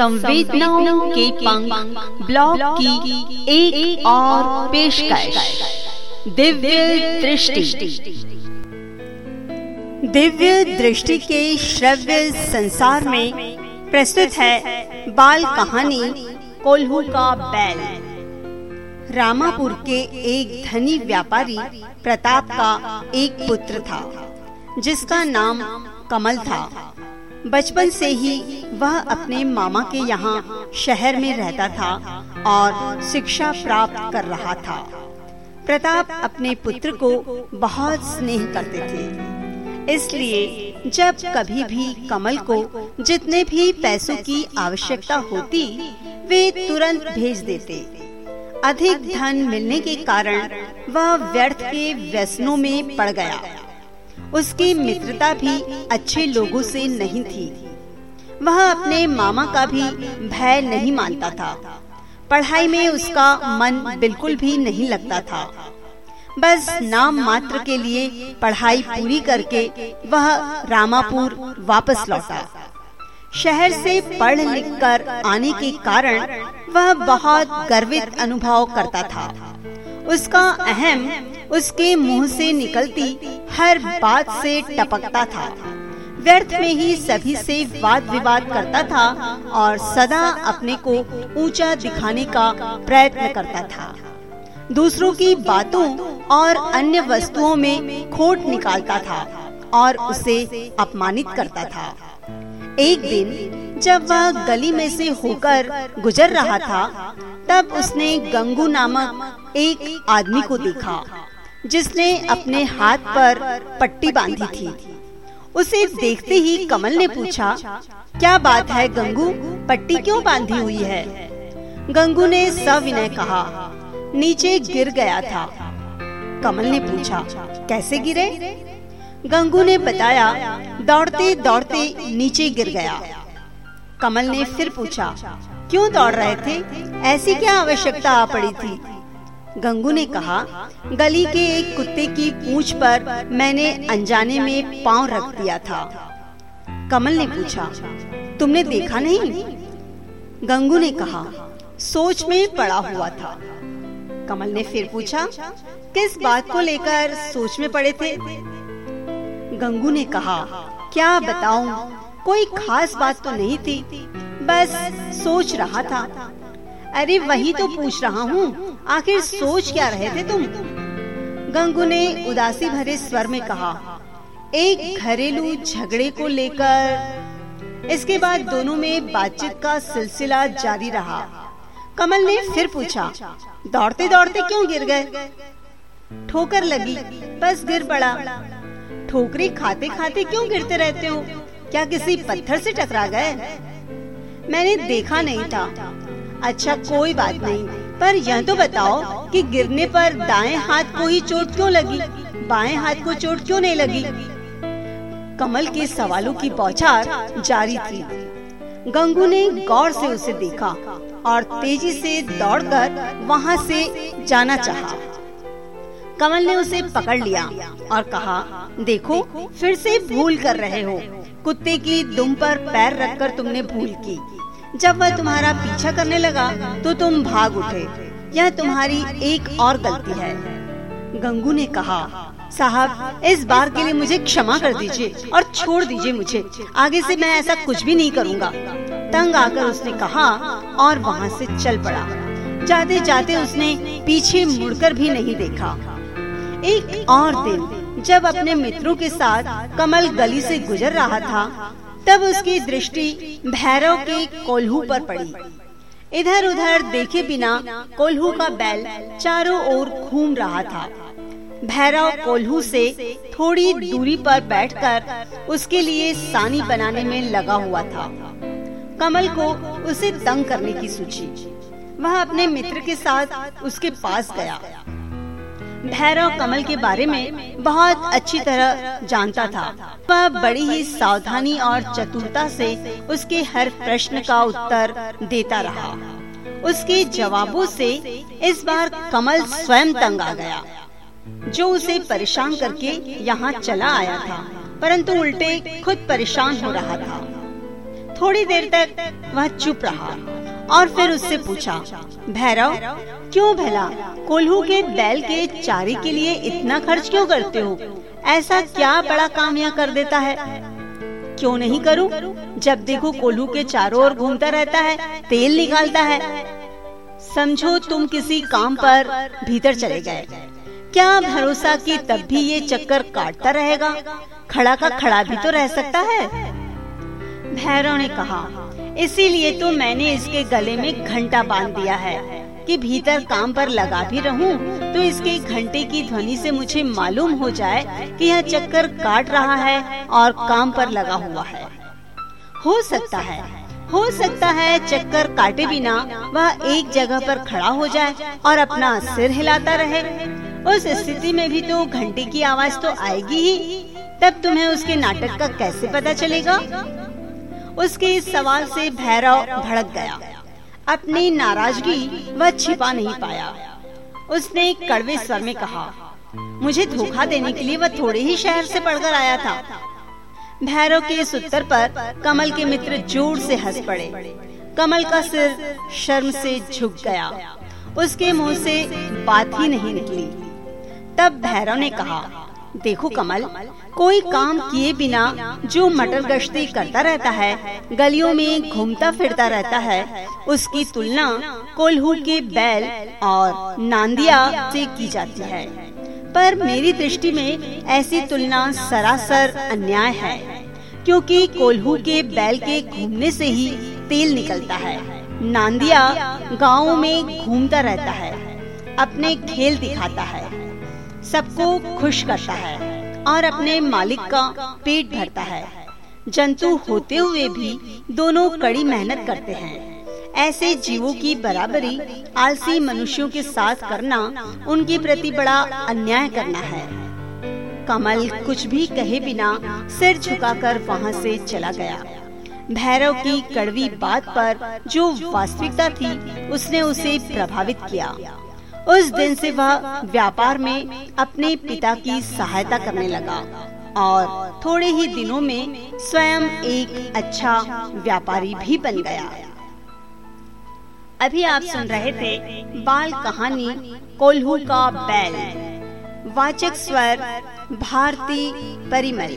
संवेदनाओं के पंख ब्लॉग की एक, एक और पेशकश। दिव्य दृष्टि। दिव्य दृष्टि के श्रव्य संसार में प्रस्तुत है बाल कहानी कोल्हू का बैल। रामापुर के एक धनी व्यापारी प्रताप का एक पुत्र था जिसका नाम कमल था। बचपन से ही वह अपने मामा के यहाँ शहर में रहता था और शिक्षा प्राप्त कर रहा था। प्रताप अपने पुत्र को बहुत स्नेह करते थे। इसलिए जब कभी भी कमल को जितने भी पैसों की आवश्यकता होती, वे तुरंत भेज देते। अधिक धन मिलने के कारण वह व्यर्थ के व्यसनों में पड़ गया। उसकी मित्रता भी अच्छे लोगों से नहीं थी। वह अपने मामा का भी भय नहीं मानता था। पढ़ाई में उसका मन बिल्कुल भी नहीं लगता था। बस नाम मात्र के लिए पढ़ाई पूरी करके वह रामापुर वापस लौटा। शहर से पढ़ लिख कर आने के कारण वह बहुत गर्वित अनुभव करता था। उसका अहम उसके मुँह से निकलती हर बात से टपकता था। व्यर्थ में ही सभी से वाद विवाद करता था और सदा अपने को ऊँचा दिखाने का प्रयत्न करता था। दूसरों की बातों और अन्य वस्तुओं में खोट निकालता था और उसे अपमानित करता था। एक दिन जब वह गली में से होकर गुजर रहा था तब उसने गंगू नामक एक आदमी को देखा। जिसने अपने हाथ पर पट्टी बांधी थी। उसे देखते ही कमल ने पूछा क्या बात है गंगू? पट्टी क्यों बांधी हुई है? गंगू ने सविनय कहा। नीचे गिर गया था। कमल ने पूछा कैसे गिरे? गंगू ने बताया दौड़ते दौड़ते नीचे गिर गया। कमल ने फिर पूछा क्यों दौड़ रहे थे? ऐसी क्या आवश्यकता आ पड़ी थी? गंगू ने कहा, गली के एक कुत्ते की पूंछ पर मैंने अनजाने में पाँव रख दिया था। कमल ने पूछा, तुमने देखा नहीं? गंगू ने कहा, सोच में पड़ा हुआ था। कमल ने फिर पूछा, किस बात को लेकर सोच में पड़े थे? गंगू ने कहा, क्या बताऊँ, कोई खास बात तो नहीं थी, बस सोच रहा था। अरे, वही तो पूछ रहा हूँ। आखिर सोच क्या रहे थे तुम? गंगू ने उदासी भरे स्वर में कहा एक घरेलू झगड़े को लेकर इसके बाद दोनों में बातचीत का सिलसिला जारी रहा। कमल ने फिर पूछा दौड़ते दौड़ते क्यों गिर गए? ठोकर लगी बस गिर पड़ा। ठोकरी खाते खाते क्यों गिरते रहते हो? क्या किसी पत्थर से टकरा गए? मैंने देखा नहीं था। अच्छा कोई बात नहीं। पर यह तो बताओ कि गिरने पर दाएँ हाथ को ही चोट क्यों लगी? बाएँ हाथ को चोट क्यों नहीं लगी? कमल के सवालों की बौछार जारी थी। गंगू ने गौर से उसे देखा और तेज़ी से दौड़कर वहाँ से जाना चाहा। कमल ने उसे पकड़ लिया और कहा, देखो, फिर से भूल कर रहे हो। कुत्ते की दुम पर पैर रखकर तुमने भूल की। जब वह तुम्हारा पीछा करने लगा तो तुम भाग उठे। यह तुम्हारी एक और गलती है। गंगू ने कहा, साहब, इस बार के लिए मुझे क्षमा कर दीजिए और छोड़ दीजिए मुझे। आगे से मैं ऐसा कुछ भी नहीं करूँगा। तंग आकर उसने कहा और वहाँ से चल पड़ा। जाते जाते उसने पीछे मुड़कर भी नहीं देखा। एक और दिन, जब अपने मित्रों के साथ कमल गली से गुजर रहा था तब उसकी दृष्टि भैरव के कोल्हू पर पड़ी। इधर उधर देखे बिना कोल्हू का बैल चारों ओर घूम रहा था। भैरव कोल्हू से थोड़ी दूरी पर बैठकर उसके लिए सानी बनाने में लगा हुआ था। कमल को उसे तंग करने की सूची। वह अपने मित्र के साथ उसके पास गया। भैरव कमल के बारे में बहुत अच्छी तरह जानता था। वह बड़ी ही सावधानी और चतुरता से उसके हर प्रश्न का उत्तर देता रहा। उसके जवाबों से इस बार कमल स्वयं तंग आ गया, जो उसे परेशान करके यहाँ चला आया था, परंतु उल्टे खुद परेशान हो रहा था। थोड़ी देर तक वह चुप रहा। और फिर उससे पूछा, भैरव, क्यों भला? कोल्हू के बैल के चारे के लिए इतना खर्च क्यों करते हो? ऐसा क्या बड़ा काम यहाँ कर देता है? क्यों नहीं करूँ? जब देखो कोल्हू के चारों ओर घूमता रहता है, तेल निकालता है। समझो तुम किसी काम पर भीतर चले गए। क्या भरोसा कि तब भी ये चक्कर काटता रहेगा? खड़ा का खड़ा भी तो रह सकता है। भैरव ने कहा इसीलिए तो मैंने इसके गले में घंटा बाँध दिया है कि भीतर काम पर लगा भी रहूँ तो इसके घंटे की ध्वनि से मुझे मालूम हो जाए कि यह चक्कर काट रहा है और काम पर लगा हुआ है। हो सकता है, हो सकता है चक्कर काटे बिना वह एक जगह पर खड़ा हो जाए और अपना सिर हिलाता रहे। उस स्थिति में भी तो घंटे की आवाज़ तो आएगी ही। तब तुम्हें उसके नाटक का कैसे पता चलेगा? उसके इस सवाल से भैरव भड़क गया। अपनी नाराज़गी वह छिपा नहीं पाया। उसने कड़वे स्वर में कहा, मुझे धोखा देने के लिए वह थोड़े ही शहर से पढ़कर आया था। भैरव के इस उत्तर पर कमल के मित्र ज़ोर से हंस पड़े। कमल का सिर शर्म से झुक गया। उसके मुँह से बात ही नहीं निकली। तब भैरव ने कहा देखो कमल, कोई काम किए बिना जो मटर गश्ती करता रहता है, गलियों में घूमता फिरता रहता है, उसकी तुलना कोल्हू के बैल और नांदिया से की जाती है। पर मेरी दृष्टि में ऐसी तुलना सरासर अन्याय है, क्योंकि कोल्हू के बैल के घूमने से ही तेल निकलता है। नांदिया गाँव में घूमता रहता है, अपने खेल दिखाता है। सबको खुश करता है और अपने मालिक का पेट भरता है। जंतु होते हुए भी दोनों कड़ी मेहनत करते हैं। ऐसे जीवों की बराबरी आलसी मनुष्यों के साथ करना उनके प्रति बड़ा अन्याय करना है। कमल कुछ भी कहे बिना सिर झुकाकर वहाँ से चला गया। भैरव की कड़वी बात पर जो वास्तविकता थी, उसने उसे प्रभावित किया। उस दिन से वह व्यापार में अपने पिता की सहायता करने लगा। और थोड़े ही दिनों में स्वयं एक अच्छा व्यापारी भी बन गया। अभी आप सुन रहे थे बाल कहानी कोल्हू का बैल। वाचक स्वर भारती परिमल।